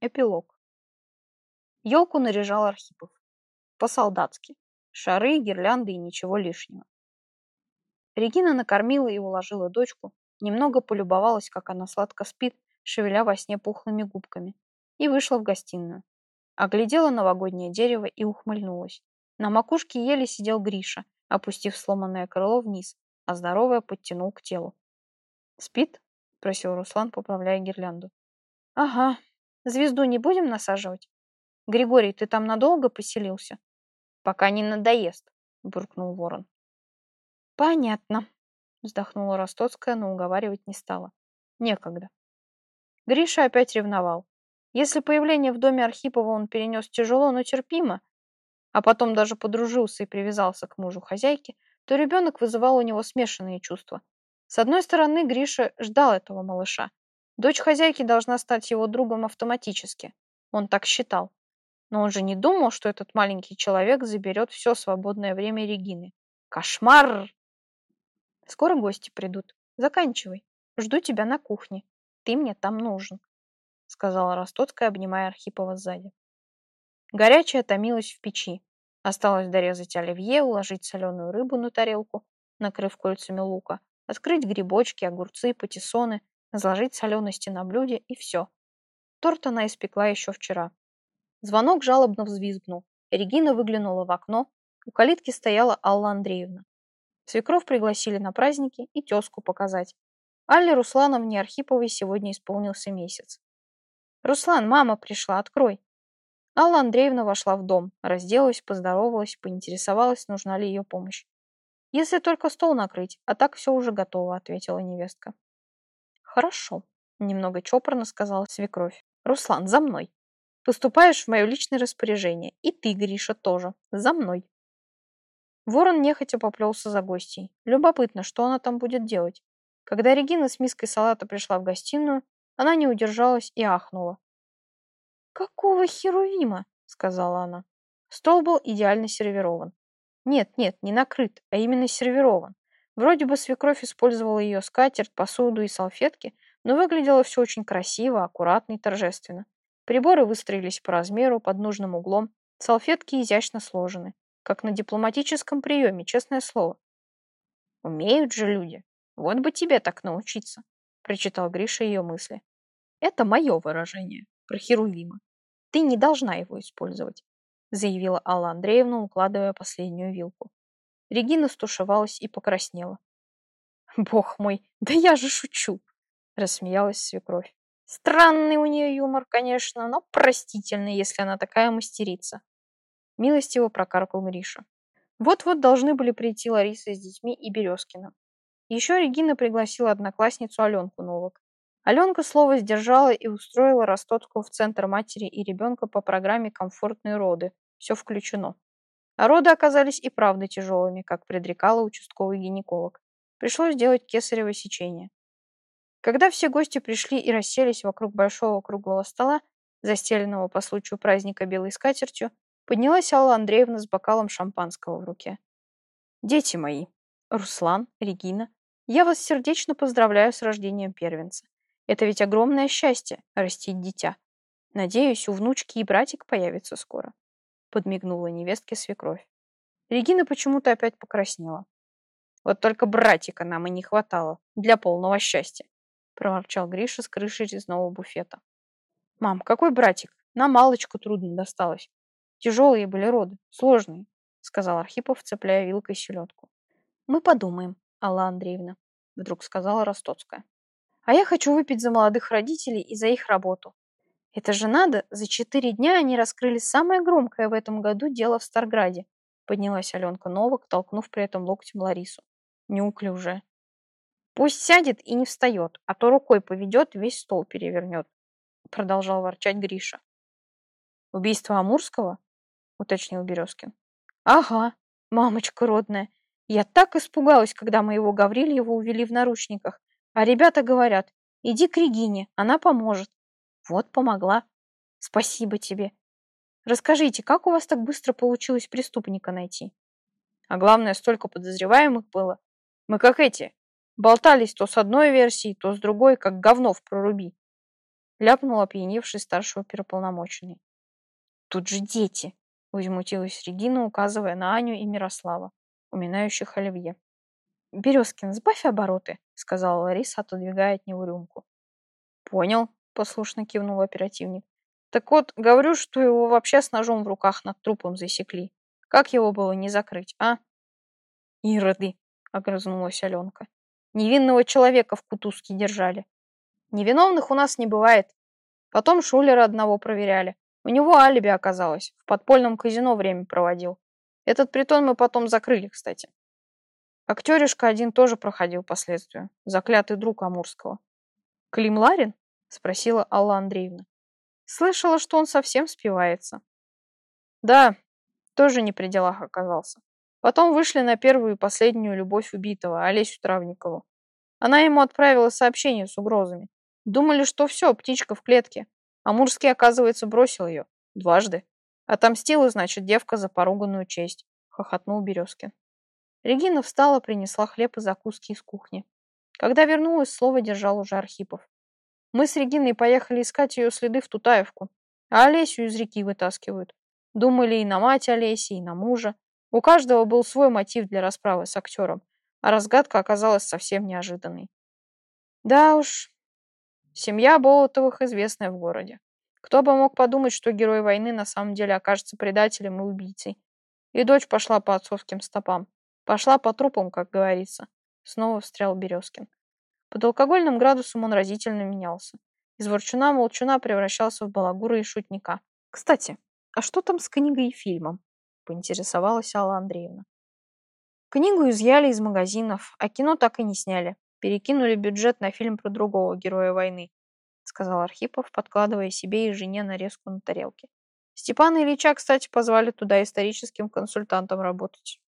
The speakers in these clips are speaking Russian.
Эпилог. Елку наряжал Архипов. По-солдатски. Шары, гирлянды и ничего лишнего. Регина накормила и уложила дочку, немного полюбовалась, как она сладко спит, шевеля во сне пухлыми губками, и вышла в гостиную. Оглядела новогоднее дерево и ухмыльнулась. На макушке еле сидел Гриша, опустив сломанное крыло вниз, а здоровое подтянул к телу. «Спит?» – спросил Руслан, поправляя гирлянду. «Ага», Звезду не будем насаживать? Григорий, ты там надолго поселился? Пока не надоест, буркнул ворон. Понятно, вздохнула Ростоцкая, но уговаривать не стала. Некогда. Гриша опять ревновал. Если появление в доме Архипова он перенес тяжело, но терпимо, а потом даже подружился и привязался к мужу хозяйки, то ребенок вызывал у него смешанные чувства. С одной стороны, Гриша ждал этого малыша, Дочь хозяйки должна стать его другом автоматически. Он так считал. Но он же не думал, что этот маленький человек заберет все свободное время Регины. Кошмар! Скоро гости придут. Заканчивай. Жду тебя на кухне. Ты мне там нужен, сказала Ростоцкая, обнимая Архипова сзади. Горячая томилась в печи. Осталось дорезать оливье, уложить соленую рыбу на тарелку, накрыв кольцами лука, открыть грибочки, огурцы, патиссоны, разложить солености на блюде и все. Торт она испекла еще вчера. Звонок жалобно взвизгнул. Регина выглянула в окно. У калитки стояла Алла Андреевна. Свекров пригласили на праздники и тезку показать. Алле Руслановне Архиповой сегодня исполнился месяц. «Руслан, мама пришла, открой!» Алла Андреевна вошла в дом, разделась, поздоровалась, поинтересовалась, нужна ли ее помощь. «Если только стол накрыть, а так все уже готово», — ответила невестка. «Хорошо», — немного чопорно сказала свекровь. «Руслан, за мной. Поступаешь в мое личное распоряжение. И ты, Гриша, тоже. За мной». Ворон нехотя поплелся за гостей. Любопытно, что она там будет делать. Когда Регина с миской салата пришла в гостиную, она не удержалась и ахнула. «Какого херувима?» — сказала она. Стол был идеально сервирован. Нет, нет, не накрыт, а именно сервирован. Вроде бы свекровь использовала ее скатерть, посуду и салфетки, но выглядело все очень красиво, аккуратно и торжественно. Приборы выстроились по размеру, под нужным углом, салфетки изящно сложены, как на дипломатическом приеме, честное слово. «Умеют же люди. Вот бы тебе так научиться», — прочитал Гриша ее мысли. «Это мое выражение про Херувима. Ты не должна его использовать», — заявила Алла Андреевна, укладывая последнюю вилку. Регина стушевалась и покраснела. «Бог мой, да я же шучу!» — рассмеялась свекровь. «Странный у нее юмор, конечно, но простительный, если она такая мастерица». Милостиво прокаркал Гриша. Вот-вот должны были прийти Лариса с детьми и Березкина. Еще Регина пригласила одноклассницу Аленку Новок. Аленка слово сдержала и устроила Ростотку в центр матери и ребенка по программе «Комфортные роды». Все включено. А роды оказались и правда тяжелыми, как предрекала участковый гинеколог. Пришлось делать кесарево сечение. Когда все гости пришли и расселись вокруг большого круглого стола, застеленного по случаю праздника белой скатертью, поднялась Алла Андреевна с бокалом шампанского в руке. «Дети мои, Руслан, Регина, я вас сердечно поздравляю с рождением первенца. Это ведь огромное счастье – растить дитя. Надеюсь, у внучки и братик появится скоро подмигнула невестке свекровь. Регина почему-то опять покраснела. Вот только братика нам и не хватало для полного счастья, проворчал Гриша с крыши резного буфета. Мам, какой братик? Нам малочку трудно досталось. Тяжелые были роды, сложные, сказал Архипов, цепляя вилкой селедку. Мы подумаем, Алла Андреевна, вдруг сказала Ростоцкая. А я хочу выпить за молодых родителей и за их работу. Это же надо, за четыре дня они раскрыли самое громкое в этом году дело в Старграде. Поднялась Аленка Новак, толкнув при этом локтем Ларису. Неуклюжая. Пусть сядет и не встает, а то рукой поведет, весь стол перевернет. Продолжал ворчать Гриша. Убийство Амурского? Уточнил Березкин. Ага, мамочка родная. Я так испугалась, когда моего Гаврильева увели в наручниках. А ребята говорят, иди к Регине, она поможет. Вот помогла. Спасибо тебе. Расскажите, как у вас так быстро получилось преступника найти? А главное, столько подозреваемых было. Мы как эти, болтались то с одной версией, то с другой, как говно в проруби. ляпнул опьяневший старшего переполномоченный. Тут же дети, возмутилась Регина, указывая на Аню и Мирослава, уминающих оливье. «Березкин, сбавь обороты», — сказала Лариса, отодвигая от него рюмку. «Понял», — послушно кивнул оперативник. «Так вот, говорю, что его вообще с ножом в руках над трупом засекли. Как его было не закрыть, а?» «Ироды», — огрызнулась Аленка. «Невинного человека в кутузке держали. Невиновных у нас не бывает. Потом Шулера одного проверяли. У него алиби оказалось. В подпольном казино время проводил. Этот притон мы потом закрыли, кстати. Актеришка один тоже проходил последствия. Заклятый друг Амурского. «Клим Ларин?» – спросила Алла Андреевна. Слышала, что он совсем спивается. Да, тоже не при делах оказался. Потом вышли на первую и последнюю любовь убитого, Олесю Травникову. Она ему отправила сообщение с угрозами. Думали, что все, птичка в клетке. Амурский, оказывается, бросил ее. Дважды. Отомстила, значит, девка за поруганную честь. Хохотнул Березкин. Регина встала, принесла хлеб и закуски из кухни. Когда вернулась, слово держал уже Архипов. Мы с Региной поехали искать ее следы в Тутаевку, а Олесю из реки вытаскивают. Думали и на мать Олеси, и на мужа. У каждого был свой мотив для расправы с актером, а разгадка оказалась совсем неожиданной. Да уж, семья Болотовых известная в городе. Кто бы мог подумать, что герой войны на самом деле окажется предателем и убийцей. И дочь пошла по отцовским стопам. Пошла по трупам, как говорится. Снова встрял Березкин. Под алкогольным градусом он разительно менялся. Из ворчуна-молчуна превращался в балагура и шутника. Кстати, а что там с книгой и фильмом? Поинтересовалась Алла Андреевна. Книгу изъяли из магазинов, а кино так и не сняли. Перекинули бюджет на фильм про другого героя войны, сказал Архипов, подкладывая себе и жене нарезку на тарелке. Степана Ильича, кстати, позвали туда историческим консультантом работать.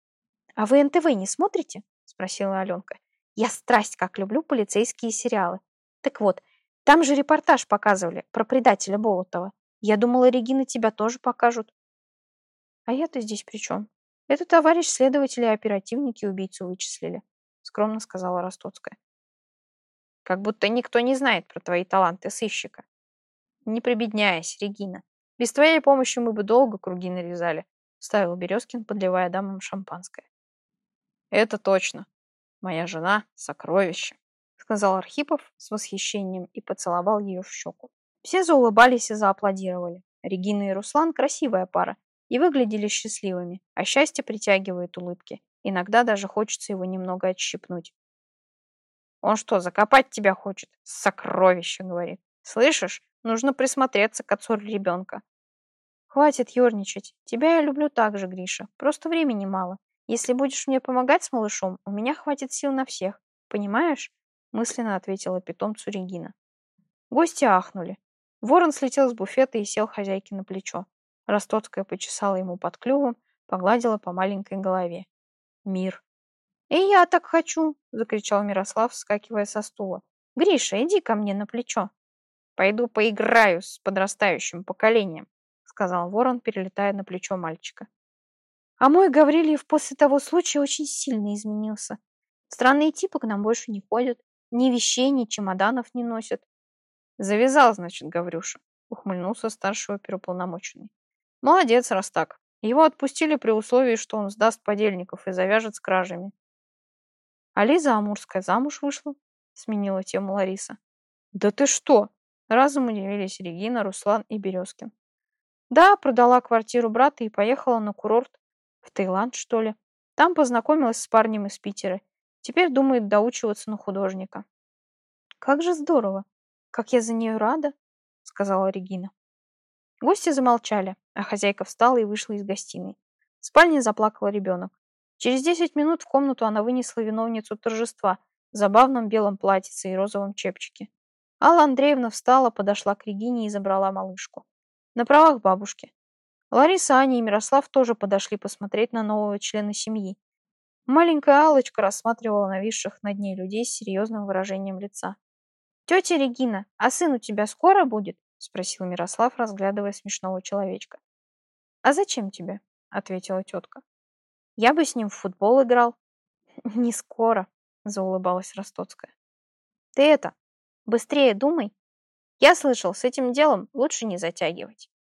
«А вы НТВ не смотрите?» – спросила Аленка. «Я страсть как люблю полицейские сериалы. Так вот, там же репортаж показывали про предателя Болотова. Я думала, Регина, тебя тоже покажут». «А я-то здесь при чем? Это товарищ следователи и оперативники убийцу вычислили», – скромно сказала Ростоцкая. «Как будто никто не знает про твои таланты сыщика». «Не прибедняясь, Регина. Без твоей помощи мы бы долго круги нарезали», – ставил Березкин, подливая дамам шампанское. Это точно. Моя жена — сокровище, сказал Архипов с восхищением и поцеловал ее в щеку. Все заулыбались и зааплодировали. Регина и Руслан — красивая пара и выглядели счастливыми, а счастье притягивает улыбки. Иногда даже хочется его немного отщипнуть. Он что, закопать тебя хочет? Сокровище, говорит. Слышишь? Нужно присмотреться к отцу ребенка. Хватит ерничать. Тебя я люблю так же, Гриша. Просто времени мало. Если будешь мне помогать с малышом, у меня хватит сил на всех. Понимаешь? Мысленно ответила питомцу Регина. Гости ахнули. Ворон слетел с буфета и сел хозяйке на плечо. Ростоцкая почесала ему под клювом, погладила по маленькой голове. Мир. «И я так хочу!» — закричал Мирослав, вскакивая со стула. «Гриша, иди ко мне на плечо!» «Пойду поиграю с подрастающим поколением», — сказал ворон, перелетая на плечо мальчика. А мой Гаврилиев после того случая очень сильно изменился. Странные типы к нам больше не ходят. Ни вещей, ни чемоданов не носят. Завязал, значит, Гаврюша, ухмыльнулся старший оперуполномоченный. Молодец, раз так. Его отпустили при условии, что он сдаст подельников и завяжет с кражами. А Лиза Амурская замуж вышла, сменила тему Лариса. Да ты что? Разом удивились Регина, Руслан и Березкин. Да, продала квартиру брата и поехала на курорт в Таиланд, что ли? Там познакомилась с парнем из Питера. Теперь думает доучиваться на художника. Как же здорово! Как я за нее рада, сказала Регина. Гости замолчали, а хозяйка встала и вышла из гостиной. В спальне заплакал ребенок. Через десять минут в комнату она вынесла виновницу торжества в забавном белом платьице и розовом чепчике. Алла Андреевна встала, подошла к Регине и забрала малышку. На правах бабушки. Лариса, Аня и Мирослав тоже подошли посмотреть на нового члена семьи. Маленькая Алочка рассматривала нависших над ней людей с серьезным выражением лица. «Тетя Регина, а сын у тебя скоро будет?» – спросил Мирослав, разглядывая смешного человечка. «А зачем тебе?» – ответила тетка. «Я бы с ним в футбол играл». «Не скоро», – заулыбалась Ростоцкая. «Ты это, быстрее думай. Я слышал, с этим делом лучше не затягивать.